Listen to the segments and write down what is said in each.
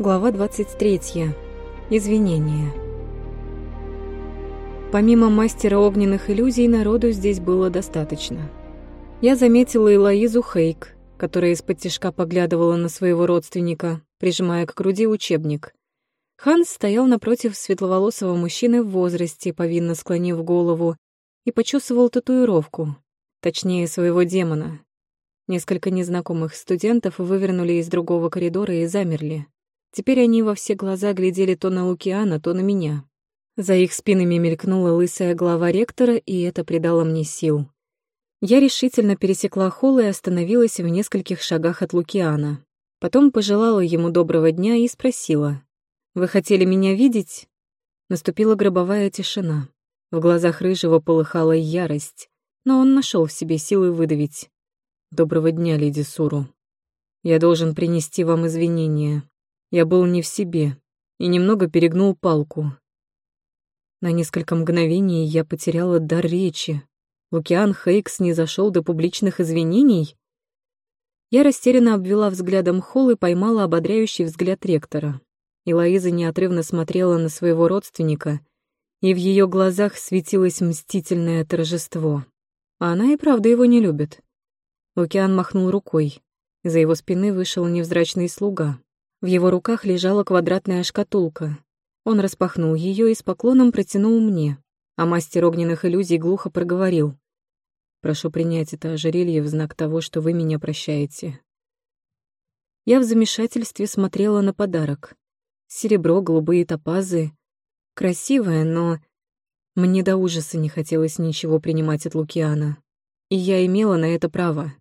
Глава 23. Извинения. Помимо мастера огненных иллюзий, народу здесь было достаточно. Я заметила и Лоизу Хейк, которая из-под тишка поглядывала на своего родственника, прижимая к груди учебник. Ханс стоял напротив светловолосого мужчины в возрасте, повинно склонив голову, и почесывал татуировку, точнее, своего демона. Несколько незнакомых студентов вывернули из другого коридора и замерли. Теперь они во все глаза глядели то на Лукиана, то на меня. За их спинами мелькнула лысая глава ректора, и это придало мне сил. Я решительно пересекла холл и остановилась в нескольких шагах от Лукиана. Потом пожелала ему доброго дня и спросила. «Вы хотели меня видеть?» Наступила гробовая тишина. В глазах Рыжего полыхала ярость, но он нашел в себе силы выдавить. «Доброго дня, леди Суру. Я должен принести вам извинения. Я был не в себе и немного перегнул палку. На несколько мгновений я потеряла дар речи. Лукиан Хейкс не зашел до публичных извинений. Я растерянно обвела взглядом холл и поймала ободряющий взгляд ректора. И Лоиза неотрывно смотрела на своего родственника, и в ее глазах светилось мстительное торжество. А она и правда его не любит. Лукиан махнул рукой. За его спины вышел невзрачный слуга. В его руках лежала квадратная шкатулка. Он распахнул ее и с поклоном протянул мне, а мастер огненных иллюзий глухо проговорил. «Прошу принять это ожерелье в знак того, что вы меня прощаете». Я в замешательстве смотрела на подарок. Серебро, голубые топазы. Красивое, но... Мне до ужаса не хотелось ничего принимать от Лукиана. И я имела на это право.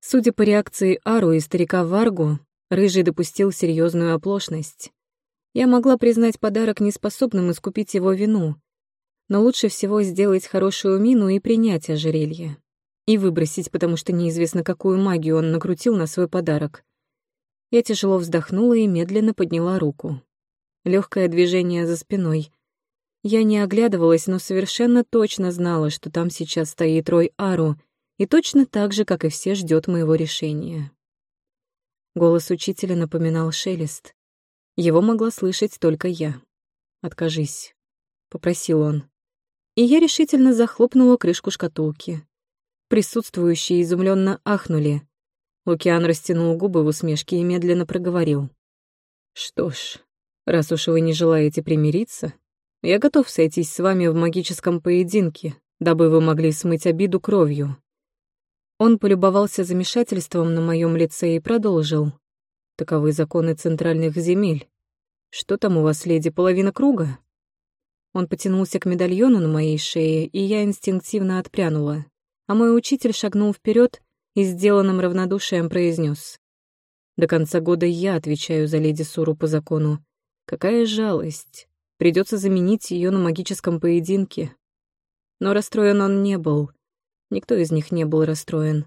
Судя по реакции Ару и старика Варгу, Рыжий допустил серьезную оплошность. Я могла признать подарок неспособным искупить его вину, но лучше всего сделать хорошую мину и принять ожерелье. И выбросить, потому что неизвестно, какую магию он накрутил на свой подарок. Я тяжело вздохнула и медленно подняла руку. Легкое движение за спиной. Я не оглядывалась, но совершенно точно знала, что там сейчас стоит Рой Ару, и точно так же, как и все, ждет моего решения. Голос учителя напоминал шелест. Его могла слышать только я. «Откажись», — попросил он. И я решительно захлопнула крышку шкатулки. Присутствующие изумленно ахнули. Лукиан растянул губы в усмешке и медленно проговорил. «Что ж, раз уж вы не желаете примириться, я готов сойтись с вами в магическом поединке, дабы вы могли смыть обиду кровью. Он полюбовался замешательством на моем лице и продолжил. Таковы законы центральных земель. Что там у вас, леди, половина круга? Он потянулся к медальону на моей шее, и я инстинктивно отпрянула. А мой учитель шагнул вперед и сделанным равнодушием произнес: До конца года я отвечаю за леди Суру по закону. Какая жалость. Придется заменить ее на магическом поединке. Но расстроен он не был. Никто из них не был расстроен.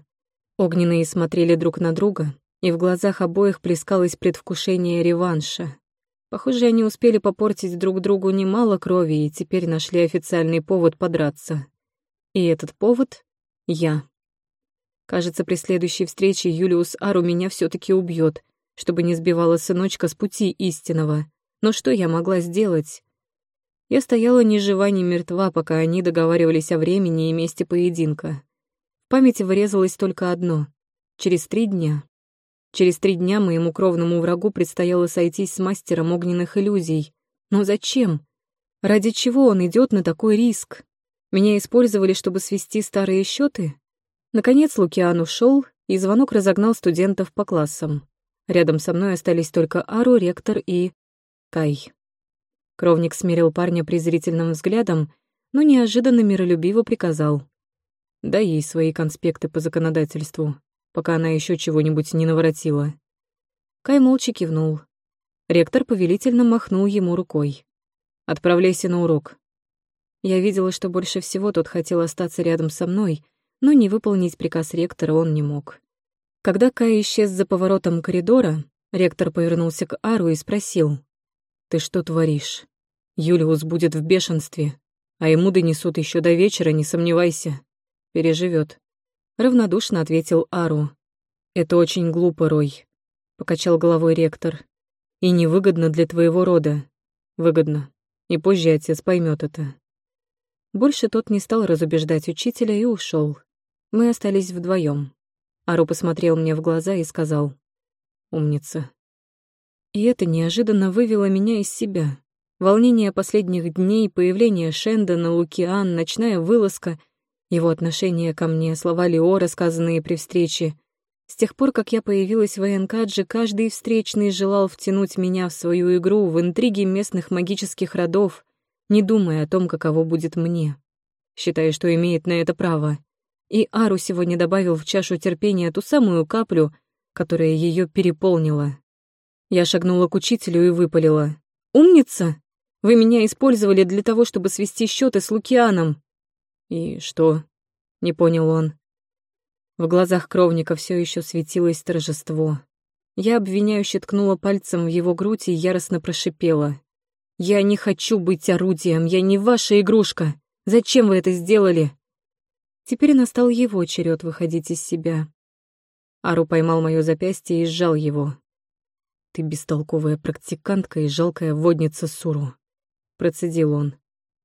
Огненные смотрели друг на друга, и в глазах обоих плескалось предвкушение реванша. Похоже, они успели попортить друг другу немало крови и теперь нашли официальный повод подраться. И этот повод — я. Кажется, при следующей встрече Юлиус Ару меня все таки убьет, чтобы не сбивала сыночка с пути истинного. Но что я могла сделать? Я стояла ни жива, ни мертва, пока они договаривались о времени и месте поединка. В памяти вырезалось только одно. Через три дня. Через три дня моему кровному врагу предстояло сойтись с мастером огненных иллюзий. Но зачем? Ради чего он идет на такой риск? Меня использовали, чтобы свести старые счеты? Наконец Лукиан ушел, и звонок разогнал студентов по классам. Рядом со мной остались только Ару, ректор и... Кай. Кровник смирил парня презрительным взглядом, но неожиданно миролюбиво приказал. «Дай ей свои конспекты по законодательству, пока она еще чего-нибудь не наворотила». Кай молча кивнул. Ректор повелительно махнул ему рукой. «Отправляйся на урок». Я видела, что больше всего тот хотел остаться рядом со мной, но не выполнить приказ ректора он не мог. Когда Кай исчез за поворотом коридора, ректор повернулся к Ару и спросил, «Ты что творишь?» Юлиус будет в бешенстве, а ему донесут еще до вечера, не сомневайся. Переживет. Равнодушно ответил Ару. Это очень глупо, Рой, покачал головой ректор. и невыгодно для твоего рода. Выгодно. И позже отец поймет это. Больше тот не стал разубеждать учителя и ушел. Мы остались вдвоем. Ару посмотрел мне в глаза и сказал «Умница». И это неожиданно вывело меня из себя. Волнение последних дней, появление Шендона, Лукиан, ночная вылазка, его отношение ко мне, слова Лео, рассказанные при встрече. С тех пор, как я появилась в Энкадже, каждый встречный желал втянуть меня в свою игру, в интриги местных магических родов, не думая о том, каково будет мне, считая, что имеет на это право. И Ару сегодня добавил в чашу терпения ту самую каплю, которая ее переполнила. Я шагнула к учителю и выпалила. «Умница! Вы меня использовали для того, чтобы свести счеты с Лукианом!» «И что?» — не понял он. В глазах кровника все еще светилось торжество. Я обвиняюще ткнула пальцем в его грудь и яростно прошипела. «Я не хочу быть орудием, я не ваша игрушка! Зачем вы это сделали?» Теперь настал его черед выходить из себя. Ару поймал мое запястье и сжал его. «Ты бестолковая практикантка и жалкая водница Суру», — процедил он.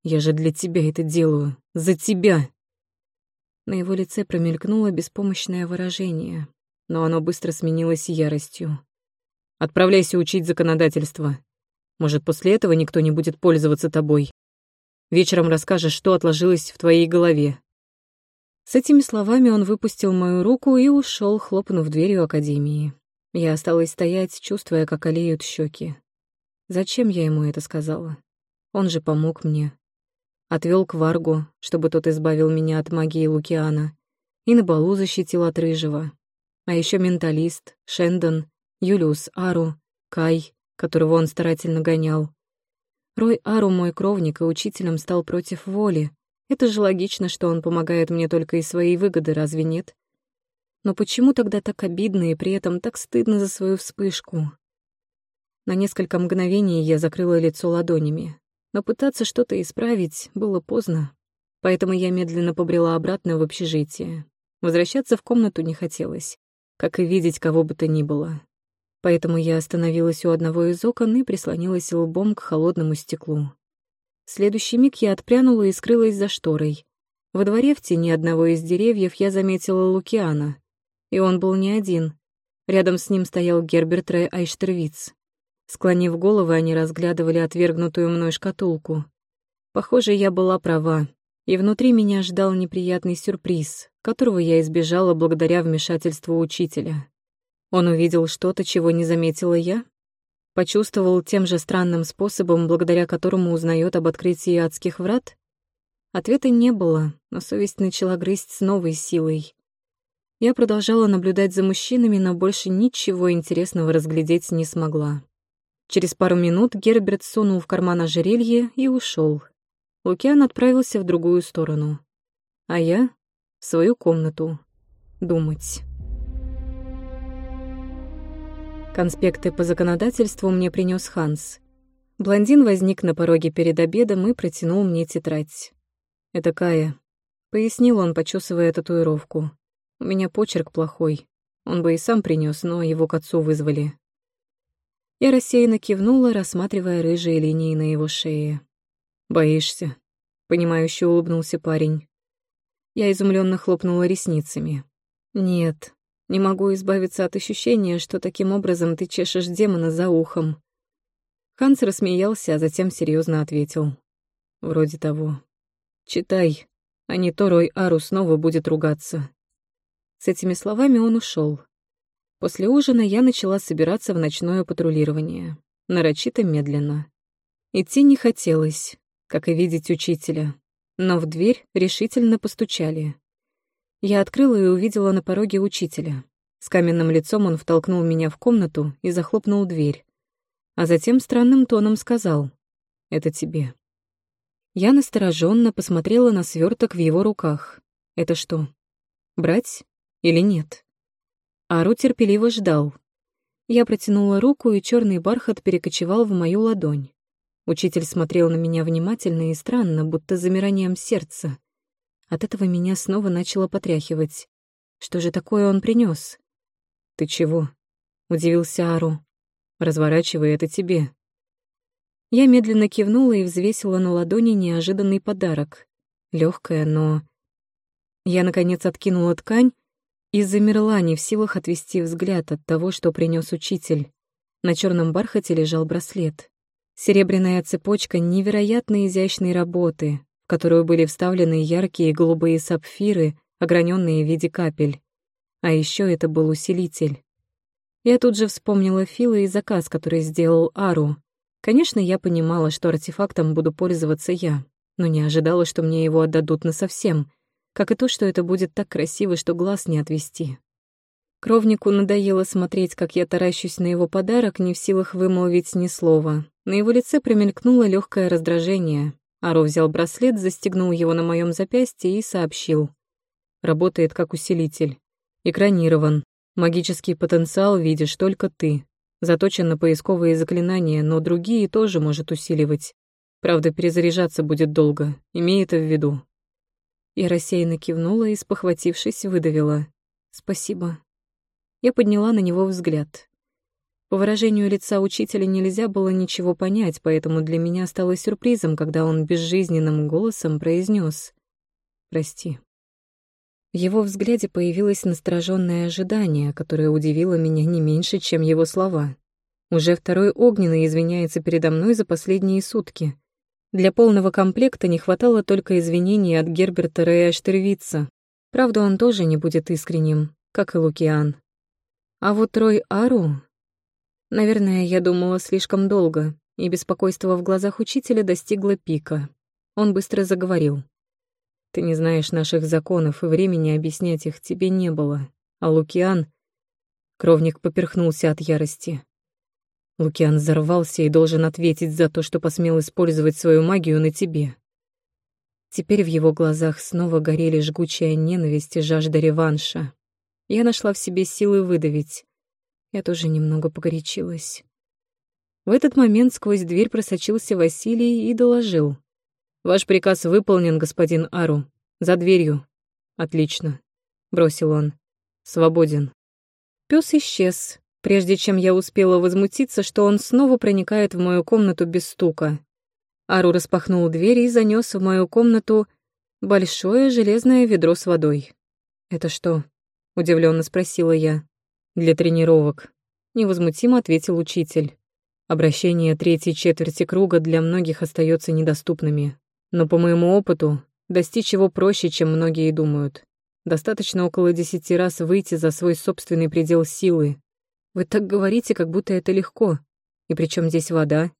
«Я же для тебя это делаю. За тебя!» На его лице промелькнуло беспомощное выражение, но оно быстро сменилось яростью. «Отправляйся учить законодательство. Может, после этого никто не будет пользоваться тобой. Вечером расскажешь, что отложилось в твоей голове». С этими словами он выпустил мою руку и ушел, хлопнув дверью академии. Я осталась стоять, чувствуя, как олеют щеки. Зачем я ему это сказала? Он же помог мне. Отвел к Варгу, чтобы тот избавил меня от магии Лукиана, и на балу защитил от Рыжего. А еще менталист, Шендон, Юлиус Ару, Кай, которого он старательно гонял. Рой Ару, мой кровник, и учителем стал против воли. Это же логично, что он помогает мне только из своей выгоды, разве нет? Но почему тогда так обидно и при этом так стыдно за свою вспышку? На несколько мгновений я закрыла лицо ладонями, но пытаться что-то исправить было поздно, поэтому я медленно побрела обратно в общежитие. Возвращаться в комнату не хотелось, как и видеть кого бы то ни было. Поэтому я остановилась у одного из окон и прислонилась лбом к холодному стеклу. В следующий миг я отпрянула и скрылась за шторой. Во дворе в тени одного из деревьев я заметила Лукиана. И он был не один. Рядом с ним стоял Герберт Рэй Айштервиц. Склонив головы, они разглядывали отвергнутую мной шкатулку. Похоже, я была права, и внутри меня ждал неприятный сюрприз, которого я избежала благодаря вмешательству учителя. Он увидел что-то, чего не заметила я? Почувствовал тем же странным способом, благодаря которому узнает об открытии адских врат? Ответа не было, но совесть начала грызть с новой силой. Я продолжала наблюдать за мужчинами, но больше ничего интересного разглядеть не смогла. Через пару минут Герберт сунул в карман ожерелье и ушел. Лукиан отправился в другую сторону. А я — в свою комнату. Думать. Конспекты по законодательству мне принес Ханс. Блондин возник на пороге перед обедом и протянул мне тетрадь. «Это Кая», — пояснил он, почесывая татуировку. У меня почерк плохой. Он бы и сам принес, но его к отцу вызвали. Я рассеянно кивнула, рассматривая рыжие линии на его шее. «Боишься?» — понимающе улыбнулся парень. Я изумленно хлопнула ресницами. «Нет, не могу избавиться от ощущения, что таким образом ты чешешь демона за ухом». Ханс рассмеялся, а затем серьезно ответил. «Вроде того. Читай, а не то Рой Ару снова будет ругаться». С этими словами он ушел. После ужина я начала собираться в ночное патрулирование, нарочито медленно. Идти не хотелось, как и видеть учителя, но в дверь решительно постучали. Я открыла и увидела на пороге учителя. С каменным лицом он втолкнул меня в комнату и захлопнул дверь. А затем странным тоном сказал «Это тебе». Я настороженно посмотрела на сверток в его руках. «Это что, брать или нет. Ару терпеливо ждал. Я протянула руку, и черный бархат перекочевал в мою ладонь. Учитель смотрел на меня внимательно и странно, будто замиранием сердца. От этого меня снова начало потряхивать. Что же такое он принес? «Ты чего?» — удивился Ару. Разворачивай это тебе». Я медленно кивнула и взвесила на ладони неожиданный подарок. Легкая, но... Я, наконец, откинула ткань и замерла, не в силах отвести взгляд от того, что принес учитель. На черном бархате лежал браслет. Серебряная цепочка невероятно изящной работы, в которую были вставлены яркие голубые сапфиры, ограненные в виде капель. А еще это был усилитель. Я тут же вспомнила Фила и заказ, который сделал Ару. Конечно, я понимала, что артефактом буду пользоваться я, но не ожидала, что мне его отдадут насовсем — как и то, что это будет так красиво, что глаз не отвести. Кровнику надоело смотреть, как я таращусь на его подарок, не в силах вымолвить ни слова. На его лице промелькнуло легкое раздражение. Аро взял браслет, застегнул его на моем запястье и сообщил. Работает как усилитель. Экранирован. Магический потенциал видишь только ты. Заточен на поисковые заклинания, но другие тоже может усиливать. Правда, перезаряжаться будет долго. Имей это в виду. Я рассеянно кивнула и, спохватившись, выдавила. «Спасибо». Я подняла на него взгляд. По выражению лица учителя нельзя было ничего понять, поэтому для меня стало сюрпризом, когда он безжизненным голосом произнес: «Прости». В его взгляде появилось настороженное ожидание, которое удивило меня не меньше, чем его слова. Уже второй огненный извиняется передо мной за последние сутки. Для полного комплекта не хватало только извинений от Герберта Рея Штервица. Правда, он тоже не будет искренним, как и Лукиан. А вот Рой Ару... Наверное, я думала слишком долго, и беспокойство в глазах учителя достигло пика. Он быстро заговорил. «Ты не знаешь наших законов, и времени объяснять их тебе не было. А Лукиан...» Кровник поперхнулся от ярости. Лукиан взорвался и должен ответить за то, что посмел использовать свою магию на тебе. Теперь в его глазах снова горели жгучая ненависть и жажда реванша. Я нашла в себе силы выдавить. Я тоже немного погорячилась. В этот момент сквозь дверь просочился Василий и доложил. «Ваш приказ выполнен, господин Ару. За дверью». «Отлично», — бросил он. «Свободен». Пёс исчез, прежде чем я успела возмутиться, что он снова проникает в мою комнату без стука. Ару распахнул дверь и занес в мою комнату большое железное ведро с водой. «Это что?» — удивленно спросила я. «Для тренировок», — невозмутимо ответил учитель. Обращение третьей четверти круга для многих остается недоступными. Но по моему опыту, достичь его проще, чем многие думают. Достаточно около десяти раз выйти за свой собственный предел силы, вы так говорите, как будто это легко. И причем здесь вода?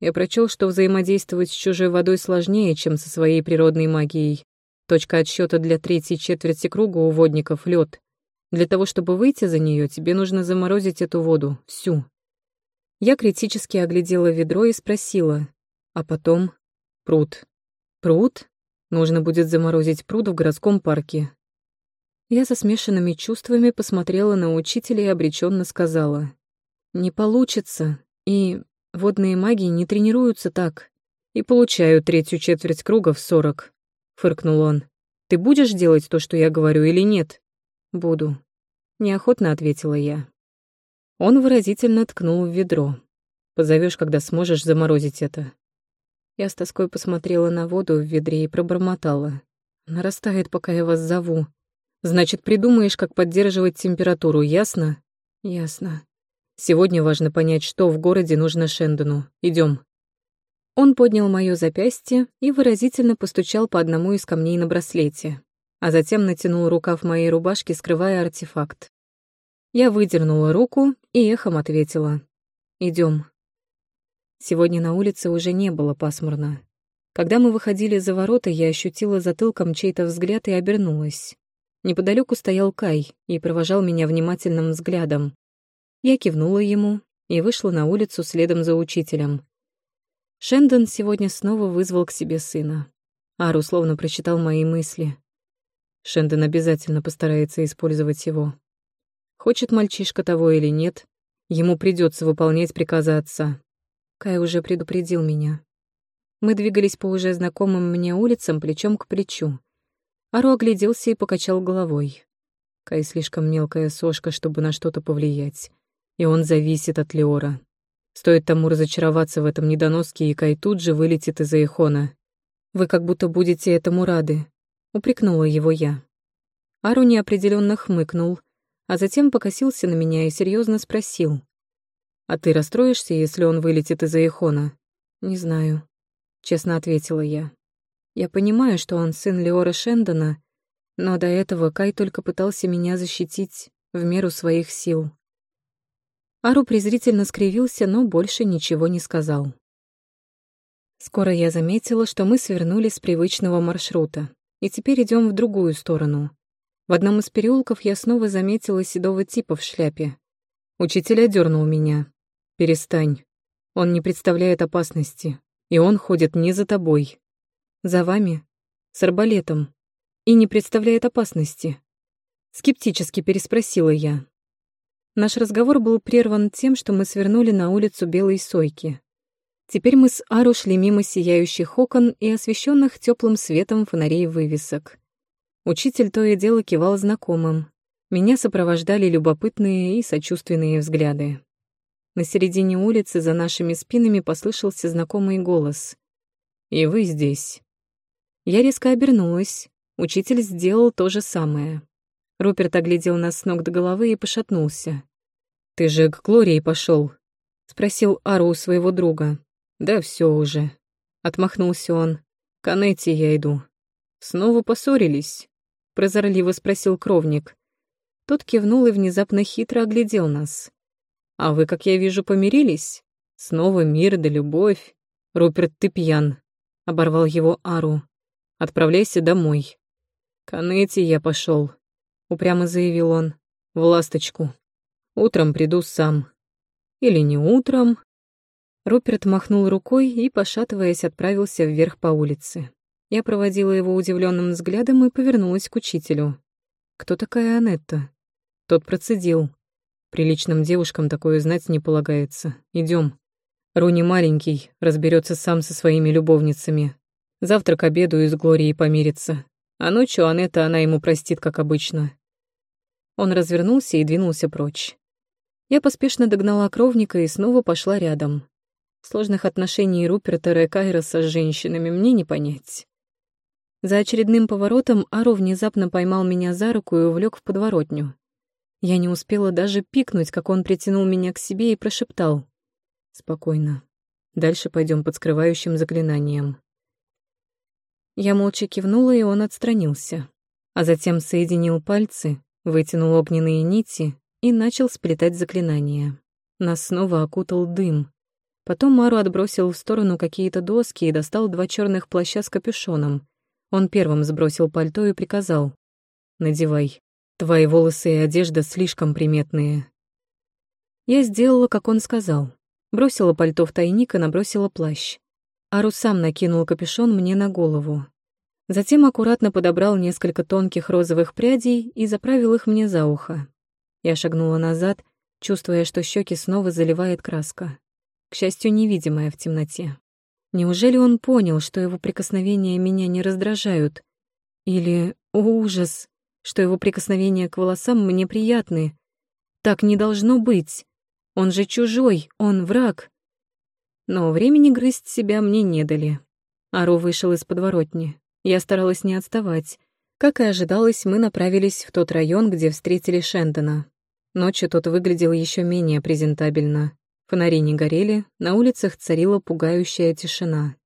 Я прочел, что взаимодействовать с чужой водой сложнее, чем со своей природной магией. Точка отсчета для третьей четверти круга у водников — лед. Для того, чтобы выйти за нее, тебе нужно заморозить эту воду, всю. Я критически оглядела ведро и спросила. А потом? Пруд. Пруд? Нужно будет заморозить пруд в городском парке. Я со смешанными чувствами посмотрела на учителя и обреченно сказала. «Не получится, и водные маги не тренируются так. И получаю третью четверть круга в сорок», — фыркнул он. «Ты будешь делать то, что я говорю, или нет?» «Буду», — неохотно ответила я. Он выразительно ткнул в ведро. «Позовешь, когда сможешь заморозить это». Я с тоской посмотрела на воду в ведре и пробормотала. «Нарастает, пока я вас зову. Значит, придумаешь, как поддерживать температуру, ясно? Ясно. Сегодня важно понять, что в городе нужно Шендону. Идем. Он поднял моё запястье и выразительно постучал по одному из камней на браслете, а затем натянул рукав моей рубашки, скрывая артефакт. Я выдернула руку и эхом ответила. Идем. Сегодня на улице уже не было пасмурно. Когда мы выходили за ворота, я ощутила затылком чей-то взгляд и обернулась. Неподалеку стоял Кай и провожал меня внимательным взглядом. Я кивнула ему и вышла на улицу следом за учителем. Шендон сегодня снова вызвал к себе сына. Ару словно прочитал мои мысли. Шендон обязательно постарается использовать его. Хочет мальчишка того или нет, ему придется выполнять приказы отца. Кай уже предупредил меня. Мы двигались по уже знакомым мне улицам плечом к плечу. Ару огляделся и покачал головой. Кай слишком мелкая сошка, чтобы на что-то повлиять. и он зависит от Леора. Стоит тому разочароваться в этом недоноске, и Кай тут же вылетит из Аихона. Вы как будто будете этому рады, упрекнула его я. Ару неопределенно хмыкнул, а затем покосился на меня и серьезно спросил. «А ты расстроишься, если он вылетит из Аихона?» «Не знаю», — честно ответила я. «Я понимаю, что он сын Леора Шендона, но до этого Кай только пытался меня защитить в меру своих сил». Ару презрительно скривился, но больше ничего не сказал. Скоро я заметила, что мы свернули с привычного маршрута, и теперь идем в другую сторону. В одном из переулков я снова заметила седого типа в шляпе. Учитель одернул меня. «Перестань. Он не представляет опасности, и он ходит не за тобой. За вами? С арбалетом. И не представляет опасности?» Скептически переспросила я. Наш разговор был прерван тем, что мы свернули на улицу Белой Сойки. Теперь мы с Ару шли мимо сияющих окон и освещенных теплым светом фонарей вывесок. Учитель то и дело кивал знакомым. Меня сопровождали любопытные и сочувственные взгляды. На середине улицы за нашими спинами послышался знакомый голос. «И вы здесь». Я резко обернулась. Учитель сделал то же самое. Руперт оглядел нас с ног до головы и пошатнулся. «Ты же к Глории пошел? спросил Ару у своего друга. «Да все уже», — отмахнулся он. «К Анетте я иду». «Снова поссорились?» прозорливо спросил кровник. Тот кивнул и внезапно хитро оглядел нас. «А вы, как я вижу, помирились? Снова мир да любовь. Руперт, ты пьян», — оборвал его Ару. «Отправляйся домой». «К Анете я пошел, упрямо заявил он. «В ласточку. Утром приду сам». «Или не утром?» Руперт махнул рукой и, пошатываясь, отправился вверх по улице. Я проводила его удивленным взглядом и повернулась к учителю. «Кто такая Анетта?» Тот процедил. «Приличным девушкам такое знать не полагается. Идем. Руни маленький, разберется сам со своими любовницами. Завтра к обеду и с Глорией помирится. А ночью Анетта она ему простит, как обычно». Он развернулся и двинулся прочь. Я поспешно догнала кровника и снова пошла рядом. Сложных отношений Руперта Рекайроса с женщинами мне не понять. За очередным поворотом Ару внезапно поймал меня за руку и увлек в подворотню. Я не успела даже пикнуть, как он притянул меня к себе и прошептал. «Спокойно. Дальше пойдем под скрывающим заклинанием». Я молча кивнула, и он отстранился. А затем соединил пальцы, вытянул огненные нити и начал сплетать заклинания. Нас снова окутал дым. Потом Мару отбросил в сторону какие-то доски и достал два черных плаща с капюшоном — он первым сбросил пальто и приказал. «Надевай. Твои волосы и одежда слишком приметные». Я сделала, как он сказал. Бросила пальто в тайник и набросила плащ. Ару сам накинул капюшон мне на голову. Затем аккуратно подобрал несколько тонких розовых прядей и заправил их мне за ухо. Я шагнула назад, чувствуя, что щеки снова заливает краска. К счастью, невидимая в темноте. Неужели он понял, что его прикосновения меня не раздражают? Или, о ужас, что его прикосновения к волосам мне приятны? Так не должно быть. Он же чужой, он враг. Но времени грызть себя мне не дали. Ару вышел из подворотни. Я старалась не отставать. Как и ожидалось, мы направились в тот район, где встретили Шендона. Ночью тот выглядел еще менее презентабельно. Фонари не горели, на улицах царила пугающая тишина.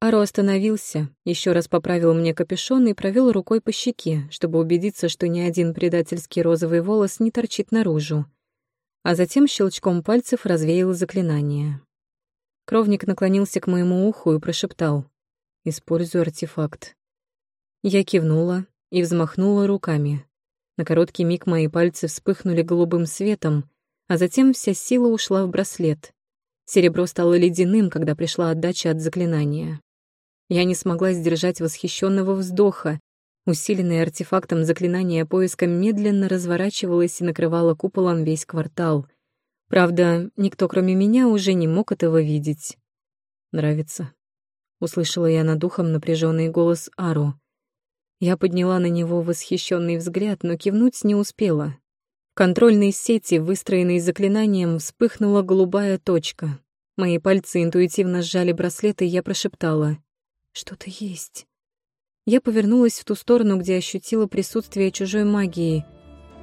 Аро остановился, еще раз поправил мне капюшон и провел рукой по щеке, чтобы убедиться, что ни один предательский розовый волос не торчит наружу. А затем щелчком пальцев развеял заклинание. Кровник наклонился к моему уху и прошептал «Используй артефакт». Я кивнула и взмахнула руками. На короткий миг мои пальцы вспыхнули голубым светом, а затем вся сила ушла в браслет. Серебро стало ледяным, когда пришла отдача от заклинания. Я не смогла сдержать восхищенного вздоха. Усиленное артефактом заклинание поиска медленно разворачивалось и накрывало куполом весь квартал. Правда, никто, кроме меня, уже не мог этого видеть. «Нравится?» — услышала я над ухом напряженный голос Ару. Я подняла на него восхищенный взгляд, но кивнуть не успела. В контрольной сети, выстроенной заклинанием, вспыхнула голубая точка. Мои пальцы интуитивно сжали браслет, и я прошептала. «Что-то есть». Я повернулась в ту сторону, где ощутила присутствие чужой магии.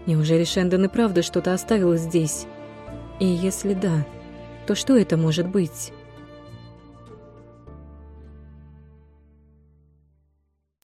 Неужели Шендон и правда что-то оставил здесь? И если да, то что это может быть?